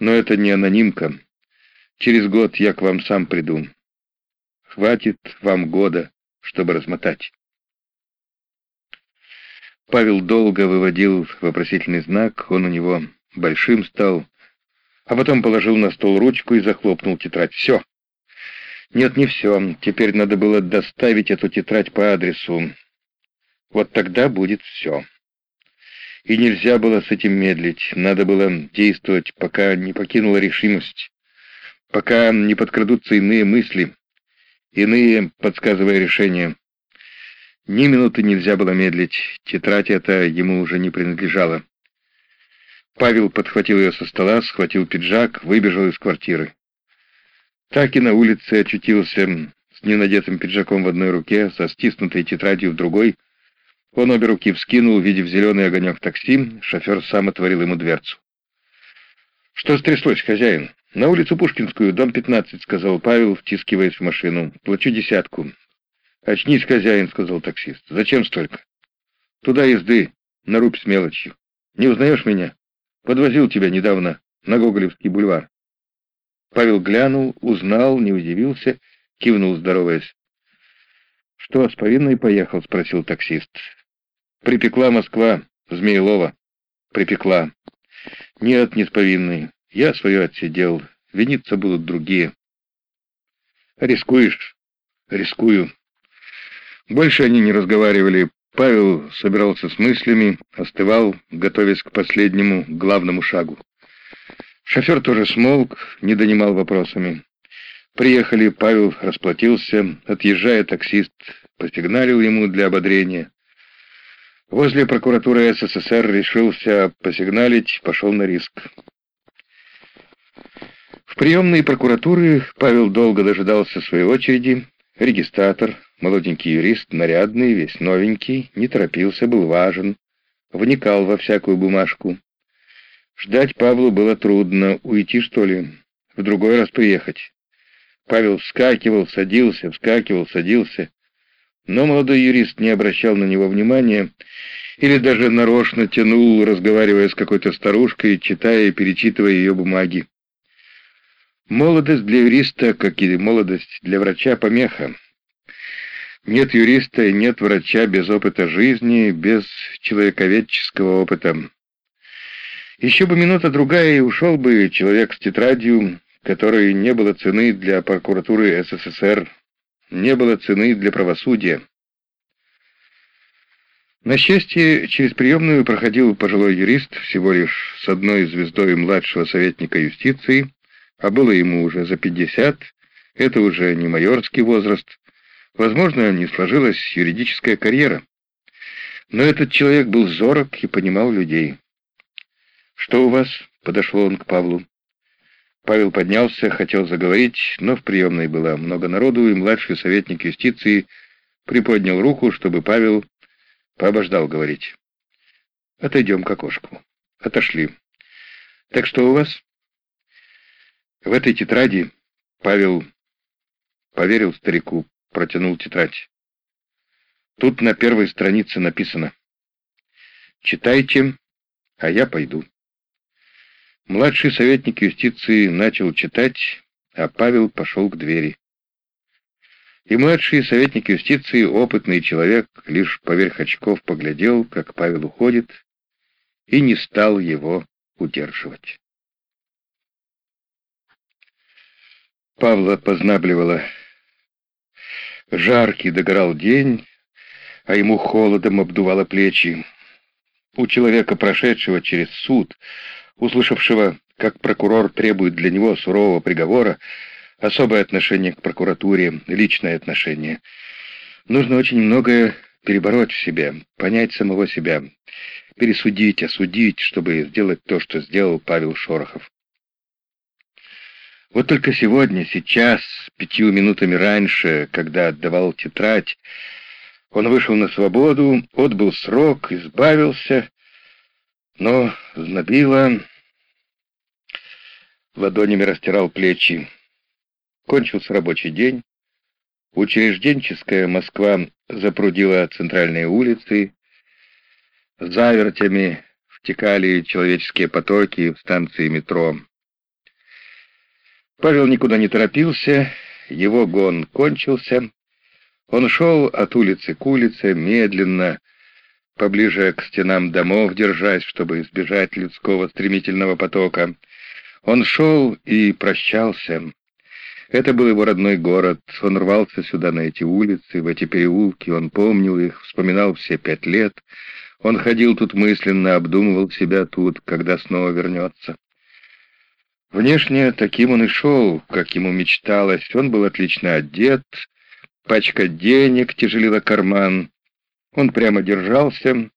Но это не анонимка. Через год я к вам сам приду. Хватит вам года, чтобы размотать. Павел долго выводил вопросительный знак, он у него большим стал, а потом положил на стол ручку и захлопнул тетрадь. Все. Нет, не все. Теперь надо было доставить эту тетрадь по адресу. Вот тогда будет все. И нельзя было с этим медлить. Надо было действовать, пока не покинула решимость, пока не подкрадутся иные мысли, иные, подсказывая решения. Ни минуты нельзя было медлить. Тетрадь эта ему уже не принадлежала. Павел подхватил ее со стола, схватил пиджак, выбежал из квартиры. Так и на улице очутился с ненадетым пиджаком в одной руке, со стиснутой тетрадью в другой. Он обе руки вскинул, увидев зеленый огонек такси, шофер сам отворил ему дверцу. «Что стряслось, хозяин?» «На улицу Пушкинскую, дом 15», — сказал Павел, втискиваясь в машину. «Плачу десятку». «Очнись, хозяин», — сказал таксист. «Зачем столько?» «Туда езды, на рубь с мелочью. Не узнаешь меня?» Подвозил тебя недавно на Гоголевский бульвар. Павел глянул, узнал, не удивился, кивнул, здороваясь. «Что, с повинной поехал?» — спросил таксист. «Припекла Москва, Змеелова. Припекла. Нет, не с повинной. Я свое отсидел. Виниться будут другие». «Рискуешь?» «Рискую». Больше они не разговаривали. Павел собирался с мыслями, остывал, готовясь к последнему, главному шагу. Шофер тоже смолк, не донимал вопросами. Приехали, Павел расплатился, отъезжая, таксист посигналил ему для ободрения. Возле прокуратуры СССР решился посигналить, пошел на риск. В приемной прокуратуры Павел долго дожидался своей очереди. Регистратор, Молоденький юрист, нарядный, весь новенький, не торопился, был важен, вникал во всякую бумажку. Ждать Павлу было трудно, уйти что ли, в другой раз приехать. Павел вскакивал, садился, вскакивал, садился, но молодой юрист не обращал на него внимания или даже нарочно тянул, разговаривая с какой-то старушкой, читая и перечитывая ее бумаги. Молодость для юриста, как и молодость для врача, помеха. Нет юриста и нет врача без опыта жизни, без человековедческого опыта. Еще бы минута-другая и ушел бы человек с тетрадью, которой не было цены для прокуратуры СССР, не было цены для правосудия. На счастье, через приемную проходил пожилой юрист, всего лишь с одной звездой младшего советника юстиции, а было ему уже за пятьдесят, это уже не майорский возраст, Возможно, не сложилась юридическая карьера. Но этот человек был зорок и понимал людей. «Что у вас?» — подошел он к Павлу. Павел поднялся, хотел заговорить, но в приемной было много народу, и младший советник юстиции приподнял руку, чтобы Павел пообождал говорить. «Отойдем к окошку». Отошли. «Так что у вас?» В этой тетради Павел поверил старику, протянул тетрадь. Тут на первой странице написано «Читайте, а я пойду». Младший советник юстиции начал читать, а Павел пошел к двери. И младший советник юстиции, опытный человек, лишь поверх очков поглядел, как Павел уходит, и не стал его удерживать. Павла познабливала Жаркий догорал день, а ему холодом обдувало плечи. У человека, прошедшего через суд, услышавшего, как прокурор требует для него сурового приговора, особое отношение к прокуратуре, личное отношение. Нужно очень многое перебороть в себе, понять самого себя, пересудить, осудить, чтобы сделать то, что сделал Павел Шорохов. Вот только сегодня, сейчас, пятью минутами раньше, когда отдавал тетрадь, он вышел на свободу, отбыл срок, избавился, но знобило, ладонями растирал плечи. Кончился рабочий день. Учрежденческая Москва запрудила центральные улицы, завертями втекали человеческие потоки в станции метро. Павел никуда не торопился, его гон кончился. Он шел от улицы к улице, медленно, поближе к стенам домов, держась, чтобы избежать людского стремительного потока. Он шел и прощался. Это был его родной город. Он рвался сюда, на эти улицы, в эти переулки. Он помнил их, вспоминал все пять лет. Он ходил тут мысленно, обдумывал себя тут, когда снова вернется. Внешне таким он и шел, как ему мечталось. Он был отлично одет, пачка денег тяжелила карман. Он прямо держался,